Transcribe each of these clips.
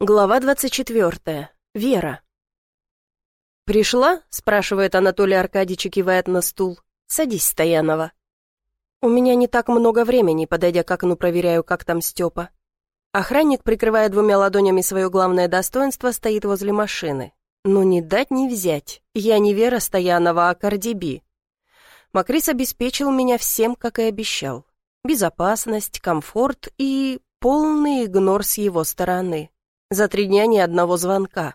Глава 24. Вера. «Пришла?» — спрашивает Анатолий Аркадьевич кивает на стул. «Садись, Стоянова». У меня не так много времени, подойдя к окну, проверяю, как там Степа. Охранник, прикрывая двумя ладонями свое главное достоинство, стоит возле машины. Ну, не дать не взять. Я не Вера Стоянова, а Кардиби. Макрис обеспечил меня всем, как и обещал. Безопасность, комфорт и полный игнор с его стороны. За три дня ни одного звонка.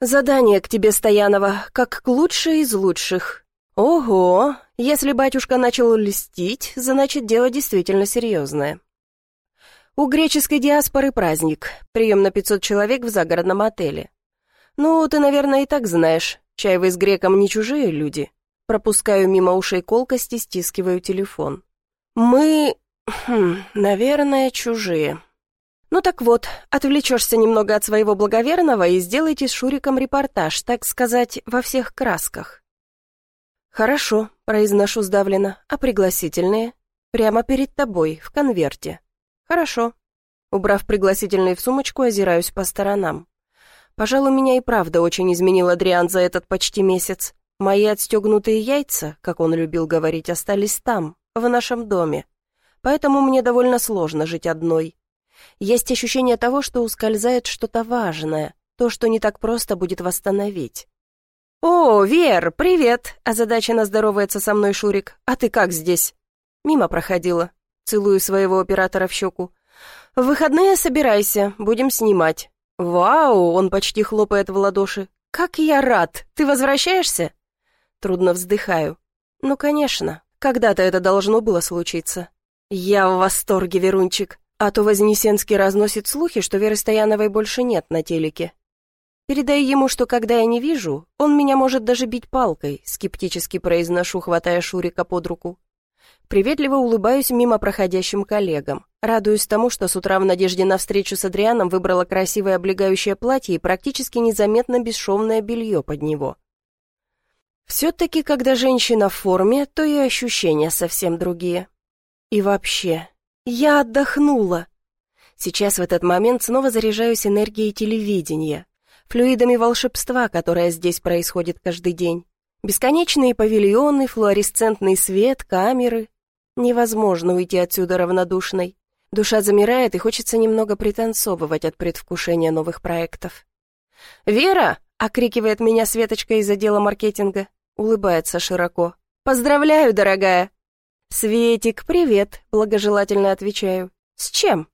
«Задание к тебе, Стоянова, как к лучшей из лучших. Ого, если батюшка начал льстить, значит, дело действительно серьезное. У греческой диаспоры праздник, прием на 500 человек в загородном отеле. Ну, ты, наверное, и так знаешь, чаевы с греком не чужие люди. Пропускаю мимо ушей колкости, стискиваю телефон. Мы, хм, наверное, чужие. «Ну так вот, отвлечешься немного от своего благоверного и сделайте с Шуриком репортаж, так сказать, во всех красках». «Хорошо», — произношу сдавленно, — «а пригласительные?» «Прямо перед тобой, в конверте». «Хорошо». Убрав пригласительные в сумочку, озираюсь по сторонам. Пожалуй, меня и правда очень изменил Адриан за этот почти месяц. Мои отстегнутые яйца, как он любил говорить, остались там, в нашем доме. Поэтому мне довольно сложно жить одной. Есть ощущение того, что ускользает что-то важное, то, что не так просто будет восстановить. «О, Вер, привет!» – озадаченно здоровается со мной Шурик. «А ты как здесь?» Мимо проходила. Целую своего оператора в щеку. «В выходные собирайся, будем снимать». «Вау!» – он почти хлопает в ладоши. «Как я рад! Ты возвращаешься?» Трудно вздыхаю. «Ну, конечно. Когда-то это должно было случиться». «Я в восторге, Верунчик. А то Вознесенский разносит слухи, что Веры Стояновой больше нет на телеке. Передай ему, что когда я не вижу, он меня может даже бить палкой, скептически произношу, хватая Шурика под руку. Приветливо улыбаюсь мимо проходящим коллегам. Радуюсь тому, что с утра в надежде на встречу с Адрианом выбрала красивое облегающее платье и практически незаметно бесшовное белье под него. Все-таки, когда женщина в форме, то и ощущения совсем другие. И вообще, я отдохнула. Сейчас в этот момент снова заряжаюсь энергией телевидения, флюидами волшебства, которое здесь происходит каждый день. Бесконечные павильоны, флуоресцентный свет, камеры. Невозможно уйти отсюда равнодушной. Душа замирает и хочется немного пританцовывать от предвкушения новых проектов. «Вера!» — окрикивает меня Светочка из отдела маркетинга. Улыбается широко. «Поздравляю, дорогая!» «Светик, привет», — благожелательно отвечаю. «С чем?»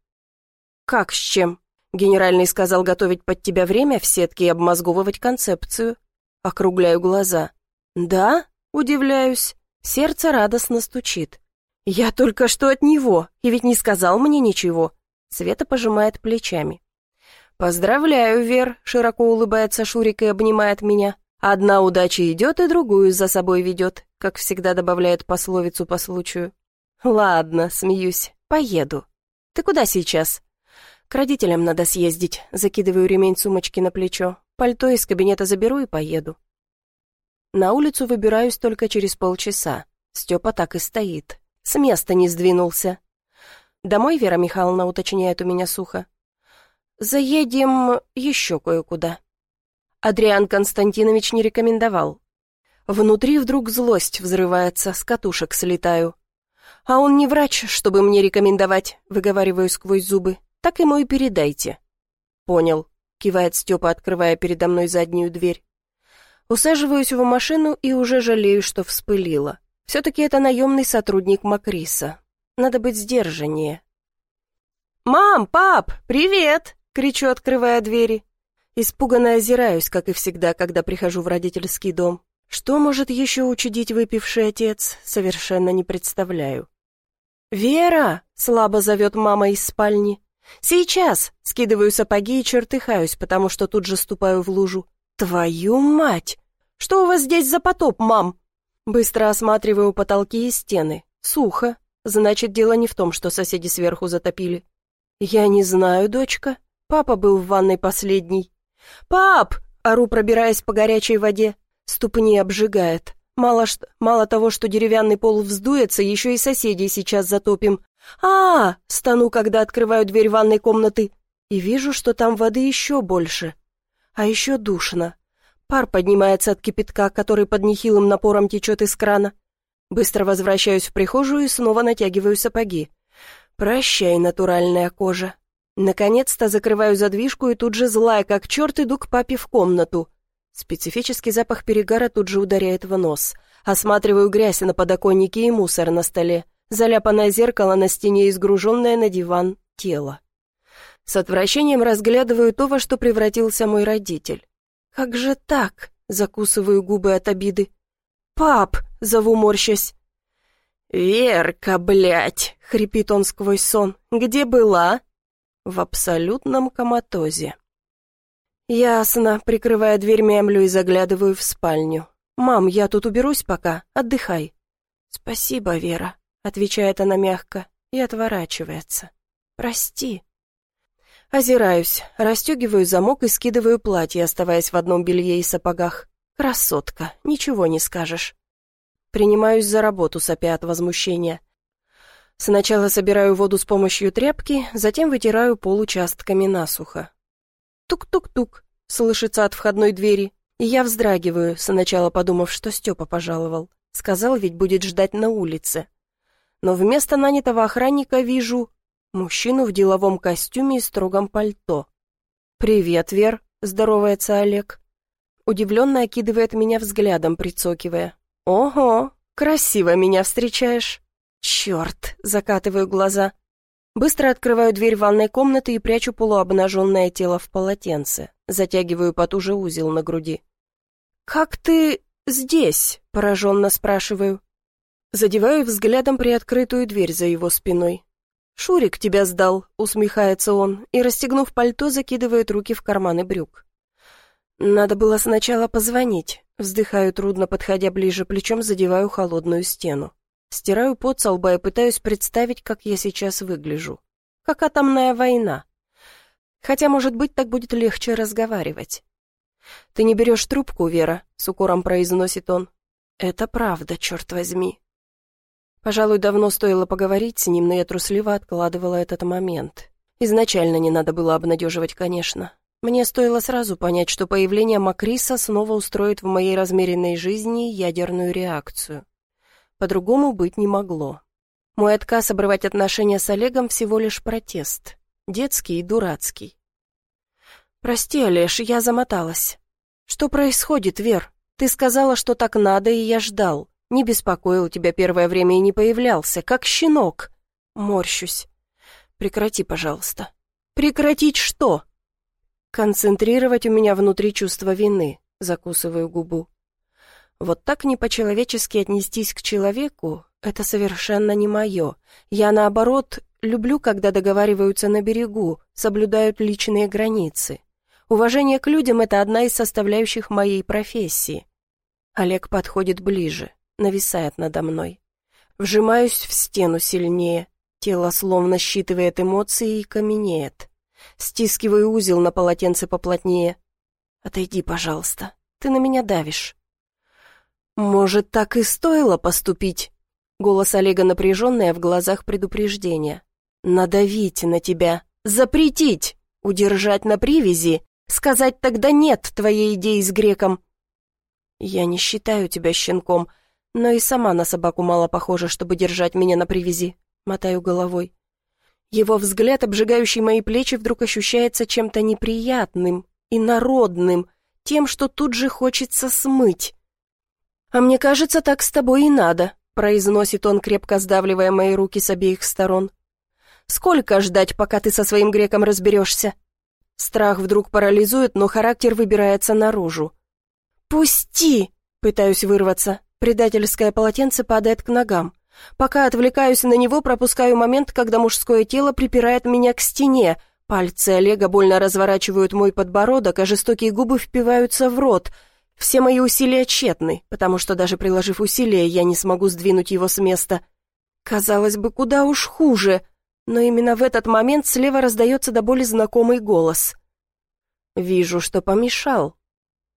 «Как с чем?» Генеральный сказал готовить под тебя время в сетке и обмозговывать концепцию. Округляю глаза. «Да?» — удивляюсь. Сердце радостно стучит. «Я только что от него, и ведь не сказал мне ничего». Света пожимает плечами. «Поздравляю, Вер», — широко улыбается Шурик и обнимает меня. «Одна удача идет, и другую за собой ведет как всегда добавляет пословицу по случаю. «Ладно», — смеюсь, — «поеду». «Ты куда сейчас?» «К родителям надо съездить», — закидываю ремень сумочки на плечо. «Пальто из кабинета заберу и поеду». На улицу выбираюсь только через полчаса. Степа так и стоит. С места не сдвинулся. «Домой, Вера Михайловна?» — уточняет у меня сухо. «Заедем еще кое-куда». Адриан Константинович не рекомендовал. Внутри вдруг злость взрывается, с катушек слетаю. «А он не врач, чтобы мне рекомендовать», — выговариваю сквозь зубы. «Так ему и передайте». «Понял», — кивает Степа, открывая передо мной заднюю дверь. Усаживаюсь в машину и уже жалею, что вспылила. Все-таки это наемный сотрудник Макриса. Надо быть сдержаннее. «Мам, пап, привет!» — кричу, открывая двери. Испуганно озираюсь, как и всегда, когда прихожу в родительский дом. Что может еще учудить выпивший отец, совершенно не представляю. «Вера!» — слабо зовет мама из спальни. «Сейчас!» — скидываю сапоги и чертыхаюсь, потому что тут же ступаю в лужу. «Твою мать! Что у вас здесь за потоп, мам?» Быстро осматриваю потолки и стены. Сухо. Значит, дело не в том, что соседи сверху затопили. «Я не знаю, дочка. Папа был в ванной последний». «Пап!» — ору, пробираясь по горячей воде. Ступни обжигает. Мало, что, мало того, что деревянный пол вздуется, еще и соседей сейчас затопим. а, -а, -а стану, когда открываю дверь ванной комнаты. и вижу, что там воды еще больше. А еще душно. Пар поднимается от кипятка, который под нехилым напором течет из крана. Быстро возвращаюсь в прихожую и снова натягиваю сапоги. Прощай, натуральная кожа. Наконец-то закрываю задвижку и тут же злая, как черт, иду к папе в комнату. Специфический запах перегара тут же ударяет в нос. Осматриваю грязь на подоконнике и мусор на столе. Заляпанное зеркало на стене и сгруженное на диван тело. С отвращением разглядываю то, во что превратился мой родитель. «Как же так?» — закусываю губы от обиды. «Пап!» — зову морщась. «Верка, блядь!» — хрипит он сквозь сон. «Где была?» В абсолютном коматозе. «Ясно», — прикрывая дверь, мямлю и заглядываю в спальню. «Мам, я тут уберусь пока, отдыхай». «Спасибо, Вера», — отвечает она мягко и отворачивается. «Прости». Озираюсь, расстегиваю замок и скидываю платье, оставаясь в одном белье и сапогах. Красотка, ничего не скажешь. Принимаюсь за работу, сопя от возмущения. Сначала собираю воду с помощью тряпки, затем вытираю пол участками насухо. Тук-тук-тук, слышится от входной двери, и я вздрагиваю, сначала подумав, что Степа пожаловал. Сказал, ведь будет ждать на улице. Но вместо нанятого охранника вижу Мужчину в деловом костюме и строгом пальто. «Привет, Вер», — здоровается Олег. Удивленно окидывает меня взглядом, прицокивая. «Ого, красиво меня встречаешь». «Черт», — закатываю глаза. Быстро открываю дверь ванной комнаты и прячу полуобнаженное тело в полотенце. Затягиваю потуже узел на груди. «Как ты здесь?» — пораженно спрашиваю. Задеваю взглядом приоткрытую дверь за его спиной. «Шурик тебя сдал», — усмехается он, и, расстегнув пальто, закидывает руки в карманы брюк. «Надо было сначала позвонить», — вздыхаю трудно, подходя ближе, плечом задеваю холодную стену. Стираю пот со лба и пытаюсь представить, как я сейчас выгляжу. Как атомная война. Хотя, может быть, так будет легче разговаривать. «Ты не берешь трубку, Вера», — с укором произносит он. «Это правда, черт возьми. Пожалуй, давно стоило поговорить с ним, но я трусливо откладывала этот момент. Изначально не надо было обнадеживать, конечно. Мне стоило сразу понять, что появление Макриса снова устроит в моей размеренной жизни ядерную реакцию. По-другому быть не могло. Мой отказ обрывать отношения с Олегом всего лишь протест. Детский и дурацкий. «Прости, Олеж, я замоталась». «Что происходит, Вер? Ты сказала, что так надо, и я ждал. Не беспокоил тебя первое время и не появлялся, как щенок. Морщусь. Прекрати, пожалуйста. Прекратить что? Концентрировать у меня внутри чувство вины. Закусываю губу. Вот так не по-человечески отнестись к человеку — это совершенно не мое. Я, наоборот, люблю, когда договариваются на берегу, соблюдают личные границы. Уважение к людям — это одна из составляющих моей профессии. Олег подходит ближе нависает надо мной. Вжимаюсь в стену сильнее, тело словно считывает эмоции и каменеет. Стискиваю узел на полотенце поплотнее. «Отойди, пожалуйста, ты на меня давишь». «Может, так и стоило поступить?» Голос Олега напряженный, в глазах предупреждение. «Надавить на тебя, запретить, удержать на привязи, сказать тогда нет твоей идеи с греком». «Я не считаю тебя щенком, но и сама на собаку мало похожа, чтобы держать меня на привязи. Мотаю головой. Его взгляд, обжигающий мои плечи, вдруг ощущается чем-то неприятным и народным, тем, что тут же хочется смыть. «А мне кажется, так с тобой и надо», — произносит он, крепко сдавливая мои руки с обеих сторон. «Сколько ждать, пока ты со своим греком разберешься?» Страх вдруг парализует, но характер выбирается наружу. «Пусти!» — пытаюсь вырваться. Предательское полотенце падает к ногам. Пока отвлекаюсь на него, пропускаю момент, когда мужское тело припирает меня к стене. Пальцы Олега больно разворачивают мой подбородок, а жестокие губы впиваются в рот. Все мои усилия тщетны, потому что даже приложив усилия, я не смогу сдвинуть его с места. Казалось бы, куда уж хуже, но именно в этот момент слева раздается до боли знакомый голос. Вижу, что помешал.